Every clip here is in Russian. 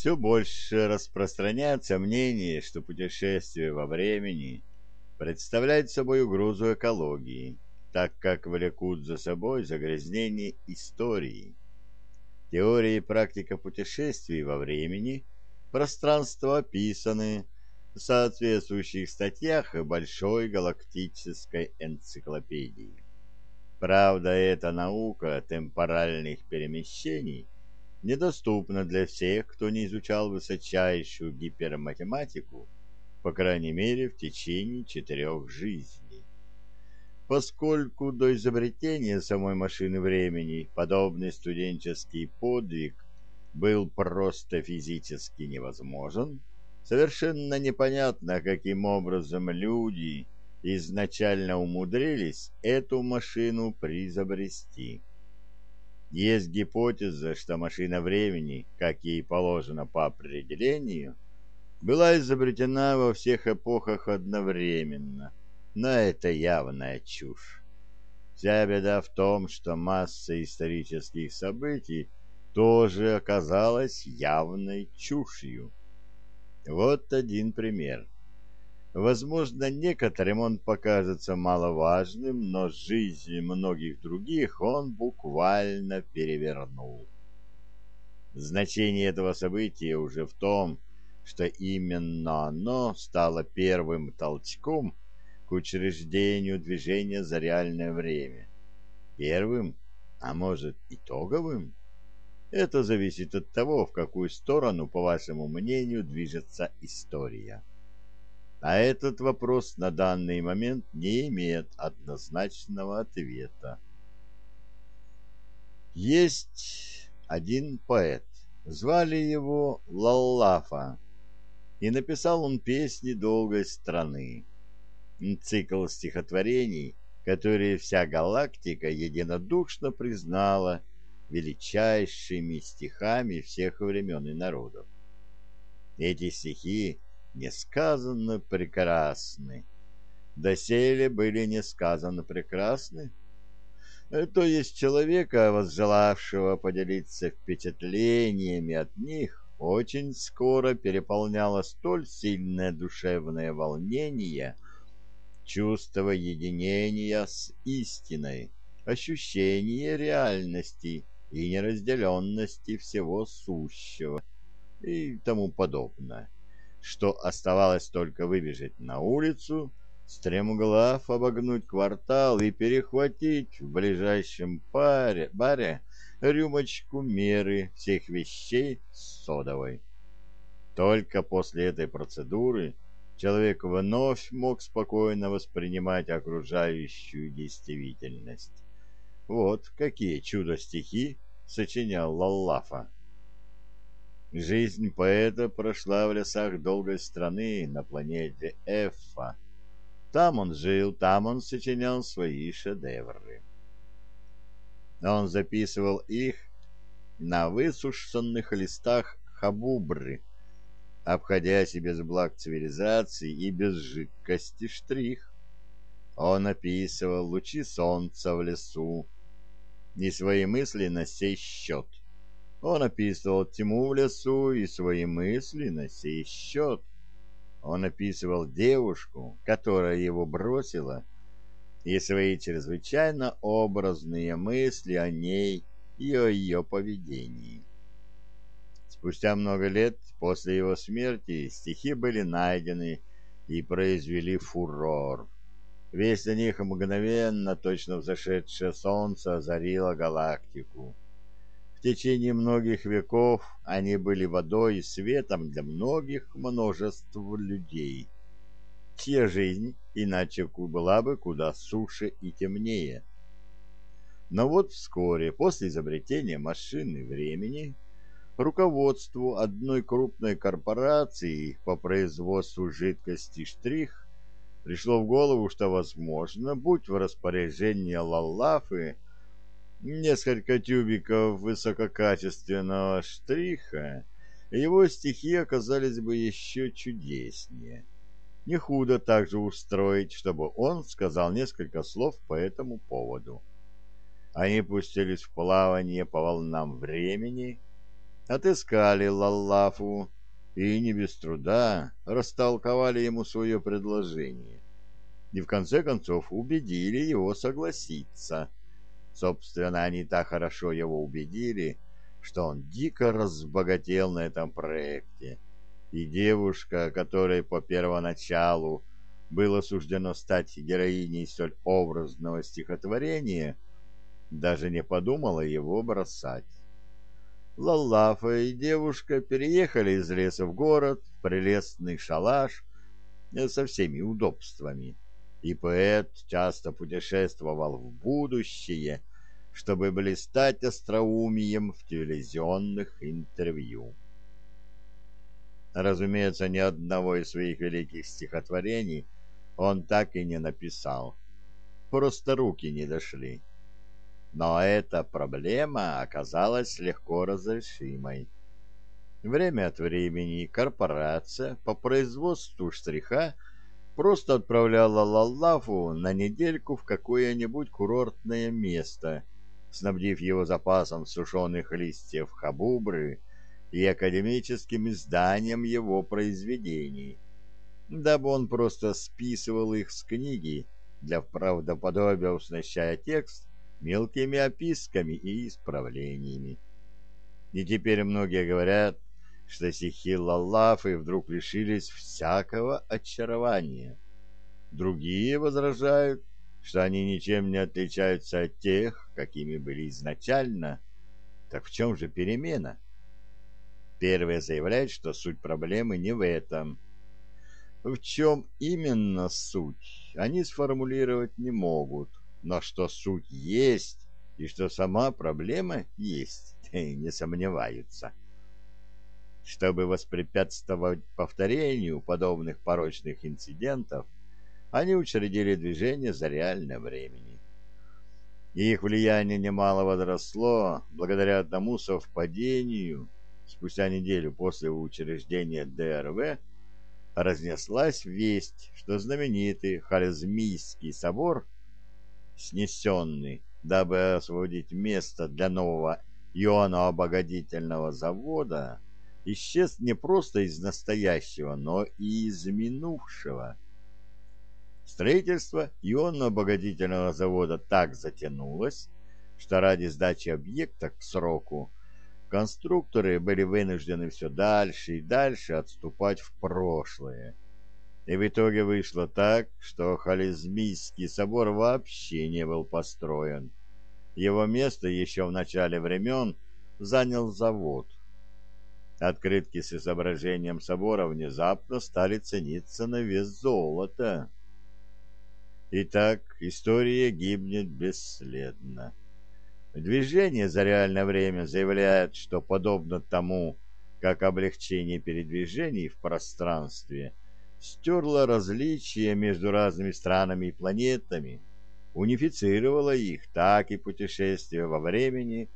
Все больше распространяется мнение, что путешествие во времени представляет собой угрозу экологии, так как влекут за собой загрязнение истории. Теория и практика путешествий во времени пространство описаны в соответствующих статьях Большой галактической энциклопедии. Правда, эта наука темпоральных перемещений недоступна для всех, кто не изучал высочайшую гиперматематику, по крайней мере, в течение четырех жизней. Поскольку до изобретения самой машины времени подобный студенческий подвиг был просто физически невозможен, совершенно непонятно, каким образом люди изначально умудрились эту машину призобрести. Есть гипотеза, что машина времени, как ей положено по определению, была изобретена во всех эпохах одновременно, но это явная чушь. Вся беда в том, что масса исторических событий тоже оказалась явной чушью. Вот один пример. Возможно, некоторым он покажется маловажным, но жизнь многих других он буквально перевернул. Значение этого события уже в том, что именно оно стало первым толчком к учреждению движения за реальное время. Первым, а может итоговым? Это зависит от того, в какую сторону, по вашему мнению, движется история. А этот вопрос на данный момент не имеет однозначного ответа. Есть один поэт, звали его Лаллафа, и написал он песни долгой страны. Цикл стихотворений, которые вся галактика единодушно признала величайшими стихами всех времен и народов. Эти стихи несказанно прекрасны. Доселе были несказанно прекрасны. То есть человека, возжелавшего поделиться впечатлениями от них, очень скоро переполняло столь сильное душевное волнение, чувство единения с истиной, ощущение реальности и неразделенности всего сущего и тому подобное, что оставалось только выбежать на улицу, стремглав обогнуть квартал и перехватить в ближайшем паре, баре рюмочку меры всех вещей с содовой. Только после этой процедуры человек вновь мог спокойно воспринимать окружающую действительность. Вот какие чудо-стихи сочинял Лаллафа. Жизнь поэта прошла в лесах долгой страны на планете Эффа. Там он жил, там он сочинял свои шедевры. Он записывал их на высушенных листах хабубры, обходясь и без благ цивилизации, и без жидкости штрих. Он описывал лучи солнца в лесу, и свои мысли на сей счет. Он описывал тьму в лесу и свои мысли на сей счет. Он описывал девушку, которая его бросила, и свои чрезвычайно образные мысли о ней и о ее поведении. Спустя много лет после его смерти стихи были найдены и произвели фурор. Весть о них мгновенно, точно взошедшее солнце, озарило галактику. В течение многих веков они были водой и светом для многих множеств людей, чья жизнь иначе была бы куда суше и темнее. Но вот вскоре, после изобретения машины времени, руководству одной крупной корпорации по производству жидкости «Штрих» пришло в голову, что, возможно, будь в распоряжении Лаллафы несколько тюбиков высококачественного штриха, его стихи оказались бы еще чудеснее. Не худо также устроить, чтобы он сказал несколько слов по этому поводу. Они пустились в плавание по волнам времени, отыскали Лаллафу и не без труда растолковали ему свое предложение. И в конце концов убедили его согласиться. Собственно, они так хорошо его убедили, что он дико разбогател на этом проекте. И девушка, которой по первоначалу было суждено стать героиней столь образного стихотворения, даже не подумала его бросать. Лалафа и девушка переехали из леса в город, в прелестный шалаш э, со всеми удобствами. И поэт часто путешествовал в будущее, чтобы блистать остроумием в телевизионных интервью. Разумеется, ни одного из своих великих стихотворений он так и не написал. Просто руки не дошли. Но эта проблема оказалась легко разрешимой. Время от времени корпорация по производству штриха просто отправляла Лаллафу на недельку в какое-нибудь курортное место, снабдив его запасом сушеных листьев хабубры и академическим изданием его произведений, дабы он просто списывал их с книги, для правдоподобия уснащая текст мелкими описками и исправлениями. И теперь многие говорят, что стихи Лаллафы вдруг лишились всякого очарования. Другие возражают, что они ничем не отличаются от тех, какими были изначально. Так в чем же перемена? Первые заявляют, что суть проблемы не в этом. В чем именно суть, они сформулировать не могут но что суть есть и что сама проблема есть, не сомневаются. Чтобы воспрепятствовать повторению подобных порочных инцидентов, они учредили движение за реальное времени. их влияние немало возросло благодаря одному совпадению. Спустя неделю после учреждения ДРВ разнеслась весть, что знаменитый Харизмийский собор – снесенный, дабы освободить место для нового ионообогатительного завода, исчез не просто из настоящего, но и из минувшего. Строительство ионно-обогатительного завода так затянулось, что ради сдачи объекта к сроку конструкторы были вынуждены все дальше и дальше отступать в прошлое. И в итоге вышло так, что Хализмийский собор вообще не был построен. Его место еще в начале времен занял завод. Открытки с изображением собора внезапно стали цениться на вес золота. Итак, история гибнет бесследно. Движение за реальное время заявляет, что подобно тому, как облегчение передвижений в пространстве – стерла различия между разными странами и планетами, унифицировала их, так и путешествия во времени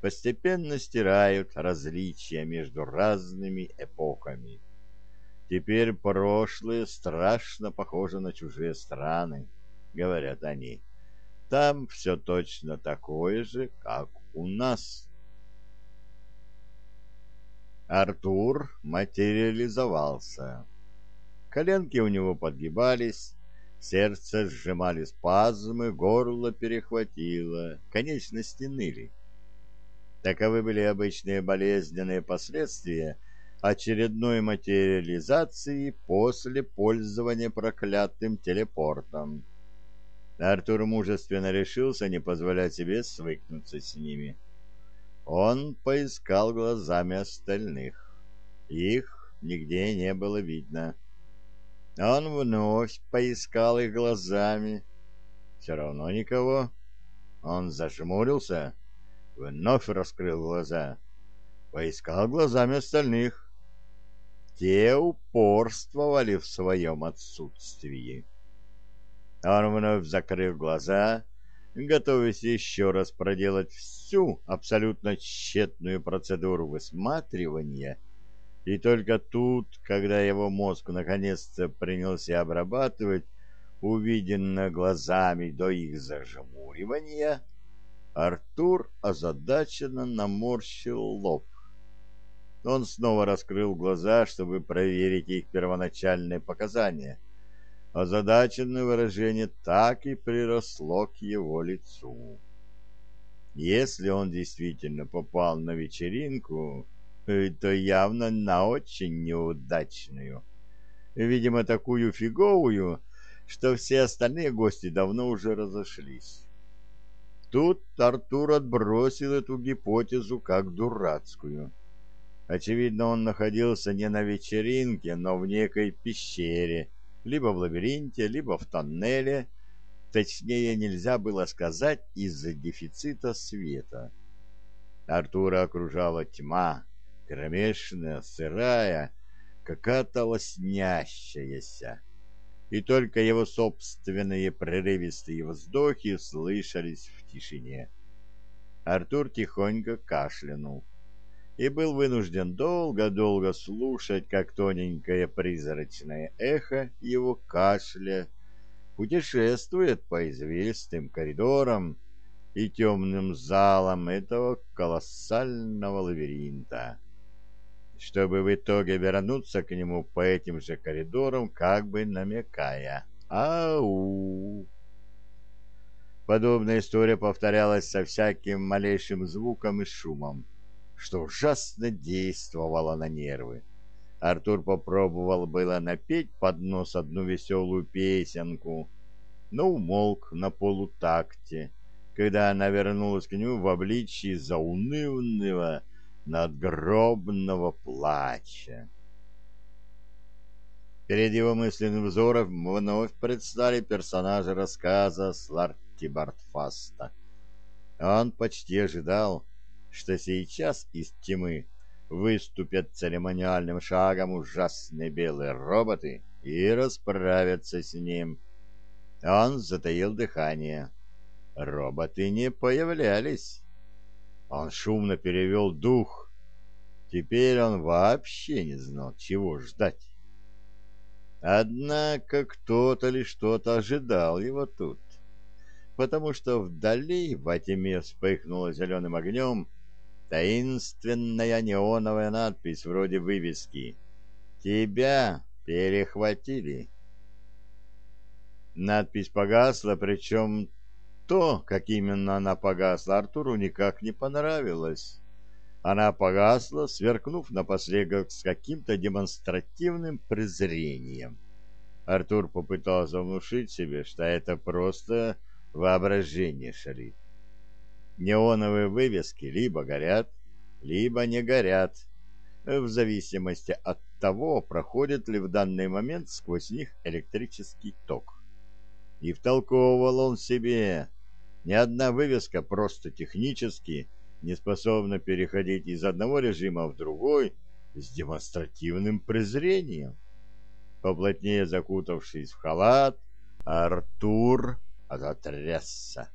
постепенно стирают различия между разными эпохами. Теперь прошлое страшно похоже на чужие страны, говорят они. Там все точно такое же, как у нас. Артур материализовался. Коленки у него подгибались, сердце сжимали спазмы, горло перехватило, конечности ныли. Таковы были обычные болезненные последствия очередной материализации после пользования проклятым телепортом. Артур мужественно решился не позволять себе свыкнуться с ними. Он поискал глазами остальных. Их нигде не было видно. Он вновь поискал их глазами. Все равно никого. Он зажмурился, вновь раскрыл глаза. Поискал глазами остальных. Те упорствовали в своем отсутствии. Он вновь закрыл глаза, готовясь еще раз проделать всю абсолютно тщетную процедуру высматривания — и только тут, когда его мозг наконец-то принялся обрабатывать увиденное глазами до их зажмуривания, Артур озадаченно наморщил лоб. Он снова раскрыл глаза, чтобы проверить их первоначальные показания. Озадаченное выражение так и приросло к его лицу. Если он действительно попал на вечеринку, э, то явно на очень неудачную. Видимо, такую фиговую, что все остальные гости давно уже разошлись. Тут Артур отбросил эту гипотезу как дурацкую. Очевидно, он находился не на вечеринке, но в некой пещере, либо в лабиринте, либо в тоннеле, Точнее нельзя было сказать из-за дефицита света. Артура окружала тьма, кромешная, сырая, какая-то лоснящаяся. И только его собственные прерывистые вздохи слышались в тишине. Артур тихонько кашлянул и был вынужден долго-долго слушать, как тоненькое призрачное эхо его кашля путешествует по извилистым коридорам и темным залам этого колоссального лабиринта, чтобы в итоге вернуться к нему по этим же коридорам, как бы намекая «Ау!». Подобная история повторялась со всяким малейшим звуком и шумом, что ужасно действовало на нервы. Артур попробовал было напеть под нос одну веселую песенку, но умолк на полутакте, когда она вернулась к нему в обличии заунывного надгробного плача. Перед его мысленным взором вновь предстали персонажи рассказа Сларти Бартфаста. Он почти ожидал, что сейчас из тьмы выступят церемониальным шагом ужасные белые роботы и расправятся с ним. Он затаил дыхание. Роботы не появлялись. Он шумно перевел дух. Теперь он вообще не знал, чего ждать. Однако кто-то или что-то ожидал его тут, потому что вдали во тьме вспыхнула зеленым огнем таинственная неоновая надпись вроде вывески «Тебя перехватили». Надпись погасла, причем то, как именно она погасла, Артуру никак не понравилось. Она погасла, сверкнув напоследок с каким-то демонстративным презрением. Артур попытался внушить себе, что это просто воображение шалит. Неоновые вывески либо горят, либо не горят, в зависимости от того, проходит ли в данный момент сквозь них электрический ток. И втолковывал он себе, ни одна вывеска просто технически не способна переходить из одного режима в другой с демонстративным презрением. Поплотнее закутавшись в халат, Артур затрясся.